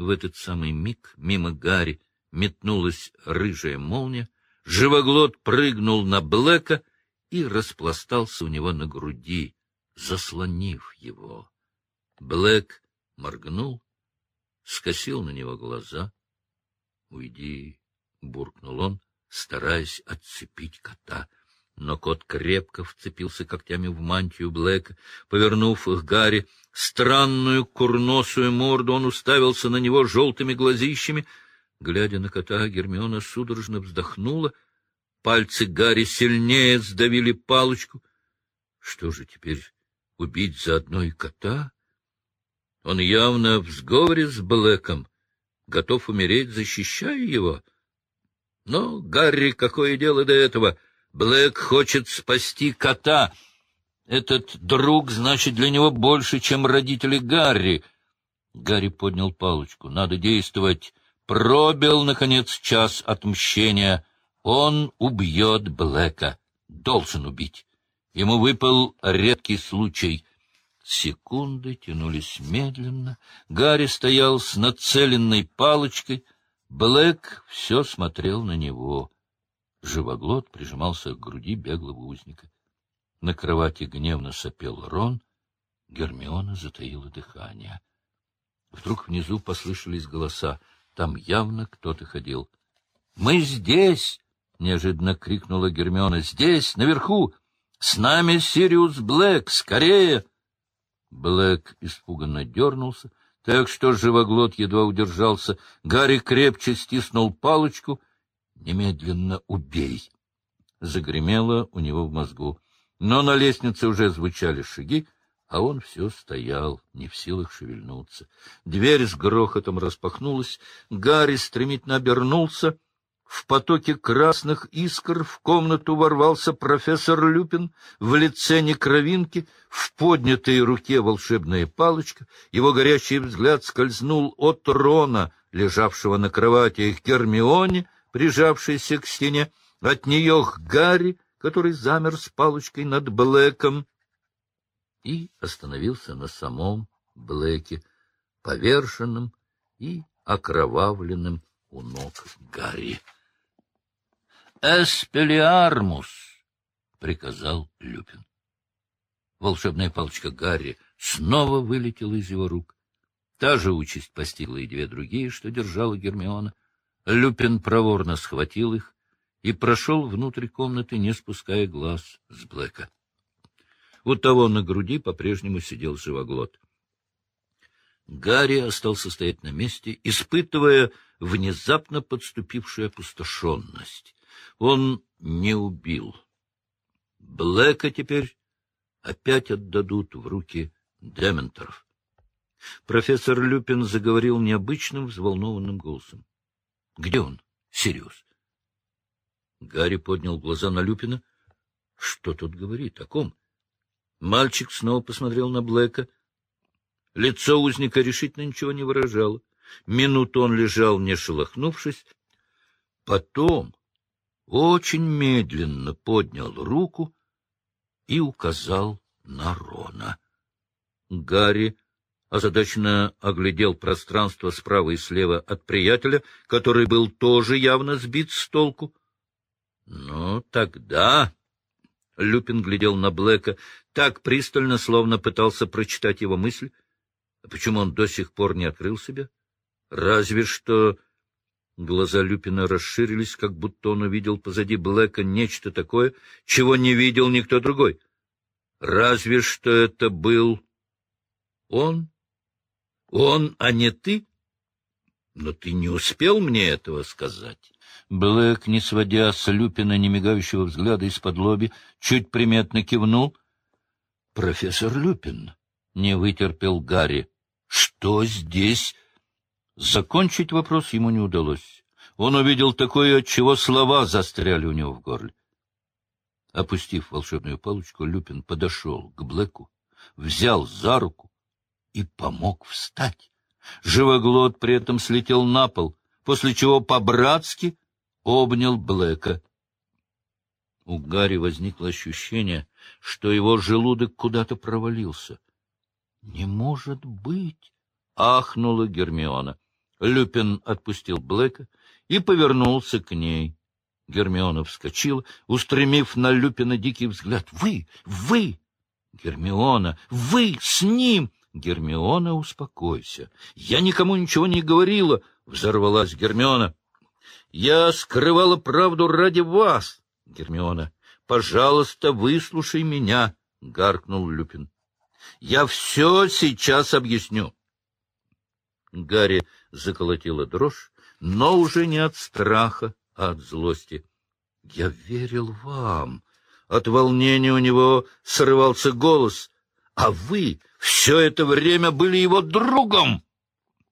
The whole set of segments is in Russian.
В этот самый миг мимо Гарри метнулась рыжая молния, живоглот прыгнул на Блэка и распластался у него на груди, заслонив его. Блэк моргнул, скосил на него глаза. — Уйди, — буркнул он, стараясь отцепить кота. Но кот крепко вцепился когтями в мантию Блэка. Повернув их Гарри странную курносую морду, он уставился на него желтыми глазищами. Глядя на кота, Гермиона судорожно вздохнула. Пальцы Гарри сильнее сдавили палочку. Что же теперь, убить заодно и кота? Он явно в сговоре с Блэком, готов умереть, защищая его. Но, Гарри, какое дело до этого? Блэк хочет спасти кота. Этот друг значит для него больше, чем родители Гарри. Гарри поднял палочку. Надо действовать. Пробил, наконец, час отмщения. Он убьет Блэка. Должен убить. Ему выпал редкий случай — Секунды тянулись медленно. Гарри стоял с нацеленной палочкой. Блэк все смотрел на него. Живоглот прижимался к груди беглого узника. На кровати гневно сопел Рон. Гермиона затаила дыхание. Вдруг внизу послышались голоса. Там явно кто-то ходил. — Мы здесь! — неожиданно крикнула Гермиона. — Здесь, наверху! С нами Сириус Блэк! Скорее! Блэк испуганно дернулся, так что живоглот едва удержался. Гарри крепче стиснул палочку. «Немедленно убей!» Загремело у него в мозгу. Но на лестнице уже звучали шаги, а он все стоял, не в силах шевельнуться. Дверь с грохотом распахнулась. Гарри стремительно обернулся — в потоке красных искр в комнату ворвался профессор Люпин в лице некровинки, в поднятой руке волшебная палочка. Его горячий взгляд скользнул от Рона, лежавшего на кровати, к Гермионе, прижавшейся к стене, от нее Гарри, который замер с палочкой над Блэком, и остановился на самом Блэке, поверженном и окровавленным у ног Гарри. «Эспелиармус!» — приказал Люпин. Волшебная палочка Гарри снова вылетела из его рук. Та же участь постигла и две другие, что держала Гермиона. Люпин проворно схватил их и прошел внутрь комнаты, не спуская глаз с Блэка. У того на груди по-прежнему сидел живоглот. Гарри остался стоять на месте, испытывая внезапно подступившую опустошенность. Он не убил. Блэка теперь опять отдадут в руки дементоров. Профессор Люпин заговорил необычным взволнованным голосом. — Где он, Сириус? Гарри поднял глаза на Люпина. — Что тут говорит? О ком? Мальчик снова посмотрел на Блэка. Лицо узника решительно ничего не выражало. Минуту он лежал, не шелохнувшись. Потом очень медленно поднял руку и указал на Рона. Гарри озадаченно оглядел пространство справа и слева от приятеля, который был тоже явно сбит с толку. — Ну, тогда... — Люпин глядел на Блэка так пристально, словно пытался прочитать его мысль. А почему он до сих пор не открыл себя? Разве что Глаза Люпина расширились, как будто он увидел позади Блэка нечто такое, чего не видел никто другой. Разве что это был он? Он, а не ты? Но ты не успел мне этого сказать. Блэк, не сводя с Люпина немигающего взгляда из-под лоби, чуть приметно кивнул. — Профессор Люпин, — не вытерпел Гарри, — что здесь Закончить вопрос ему не удалось. Он увидел такое, от чего слова застряли у него в горле. Опустив волшебную палочку, Люпин подошел к Блэку, взял за руку и помог встать. Живоглот при этом слетел на пол, после чего по-братски обнял Блэка. У Гарри возникло ощущение, что его желудок куда-то провалился. — Не может быть! — ахнула Гермиона. Люпин отпустил Блэка и повернулся к ней. Гермиона вскочила, устремив на Люпина дикий взгляд. — Вы! Вы! Гермиона! Вы с ним! Гермиона, успокойся. Я никому ничего не говорила, — взорвалась Гермиона. Я скрывала правду ради вас, Гермиона. Пожалуйста, выслушай меня, — гаркнул Люпин. Я все сейчас объясню. Гарри заколотила дрожь, но уже не от страха, а от злости. — Я верил вам. От волнения у него срывался голос. — А вы все это время были его другом!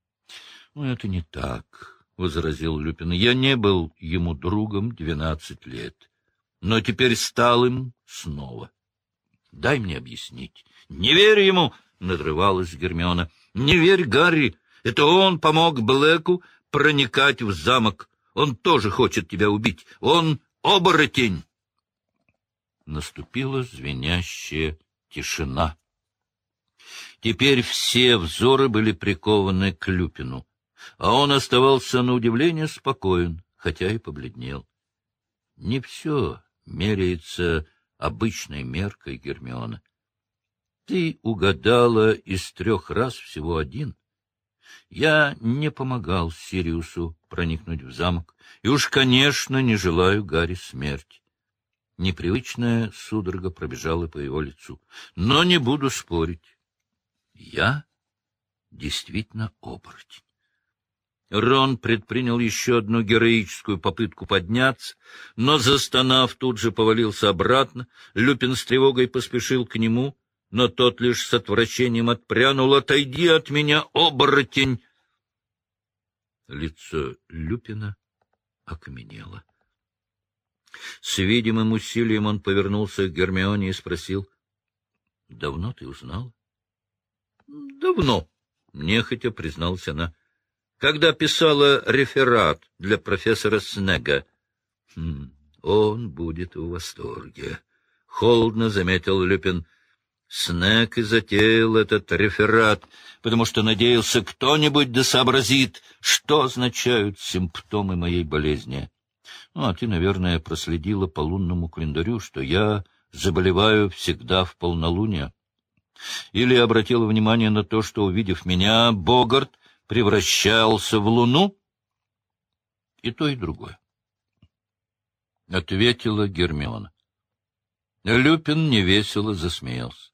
— Ну, это не так, — возразил Люпин. — Я не был ему другом двенадцать лет, но теперь стал им снова. Дай мне объяснить. — Не верь ему! — надрывалась Гермиона. — Не верь, Гарри! Это он помог Блэку проникать в замок. Он тоже хочет тебя убить. Он оборотень. Наступила звенящая тишина. Теперь все взоры были прикованы к Люпину, а он оставался на удивление спокоен, хотя и побледнел. Не все меряется обычной меркой Гермиона. Ты угадала из трех раз всего один. Я не помогал Сириусу проникнуть в замок, и уж, конечно, не желаю Гарри смерти. Непривычная судорога пробежала по его лицу. Но не буду спорить. Я действительно оборотень. Рон предпринял еще одну героическую попытку подняться, но, застонав, тут же повалился обратно. Люпин с тревогой поспешил к нему — но тот лишь с отвращением отпрянул. «Отойди от меня, оборотень!» Лицо Люпина окаменело. С видимым усилием он повернулся к Гермионе и спросил. — Давно ты узнал? — Давно, — нехотя призналась она. — Когда писала реферат для профессора Снега. Хм, — Он будет в восторге, — холодно заметил Люпин. — Снег и затеял этот реферат, потому что надеялся, кто-нибудь да что означают симптомы моей болезни. Ну, а ты, наверное, проследила по лунному календарю, что я заболеваю всегда в полнолуние. Или обратила внимание на то, что, увидев меня, Богарт превращался в луну? И то, и другое. Ответила Гермиона. Люпин невесело засмеялся.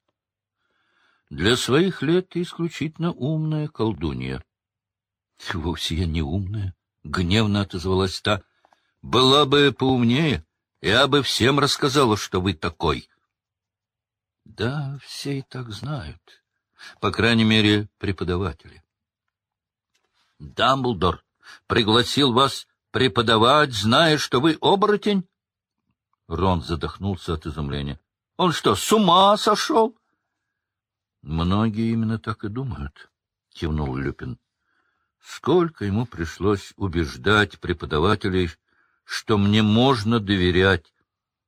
Для своих лет ты исключительно умная колдунья. — Вовсе я не умная, — гневно отозвалась та. — Была бы поумнее, я бы всем рассказала, что вы такой. — Да, все и так знают. По крайней мере, преподаватели. — Дамблдор пригласил вас преподавать, зная, что вы оборотень? Рон задохнулся от изумления. — Он что, с ума сошел? — Многие именно так и думают, — кивнул Люпин. Сколько ему пришлось убеждать преподавателей, что мне можно доверять.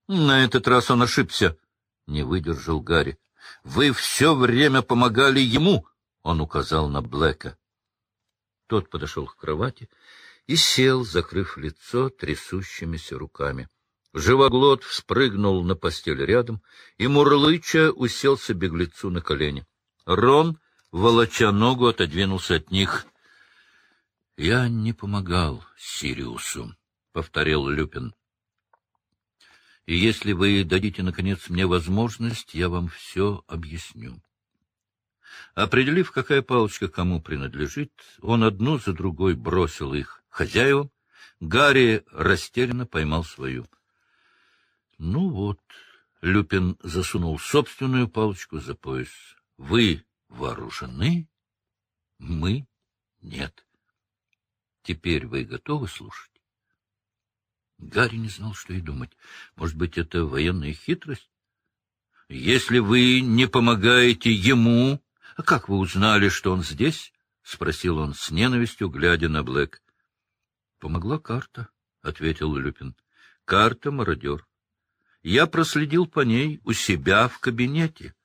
На этот раз он ошибся, — не выдержал Гарри. Вы все время помогали ему, — он указал на Блэка. Тот подошел к кровати и сел, закрыв лицо трясущимися руками. Живоглот вспрыгнул на постель рядом, и Мурлыча уселся беглецу на колени. Рон, волоча ногу, отодвинулся от них. — Я не помогал Сириусу, — повторил Люпин. — И если вы дадите, наконец, мне возможность, я вам все объясню. Определив, какая палочка кому принадлежит, он одну за другой бросил их хозяевам. Гарри растерянно поймал свою. Ну вот, Люпин засунул собственную палочку за пояс. Вы вооружены, мы нет. Теперь вы готовы слушать? Гарри не знал, что и думать. Может быть, это военная хитрость? Если вы не помогаете ему... А как вы узнали, что он здесь? — спросил он с ненавистью, глядя на Блэк. — Помогла карта, — ответил Люпин. — Карта-мародер. Я проследил по ней у себя в кабинете.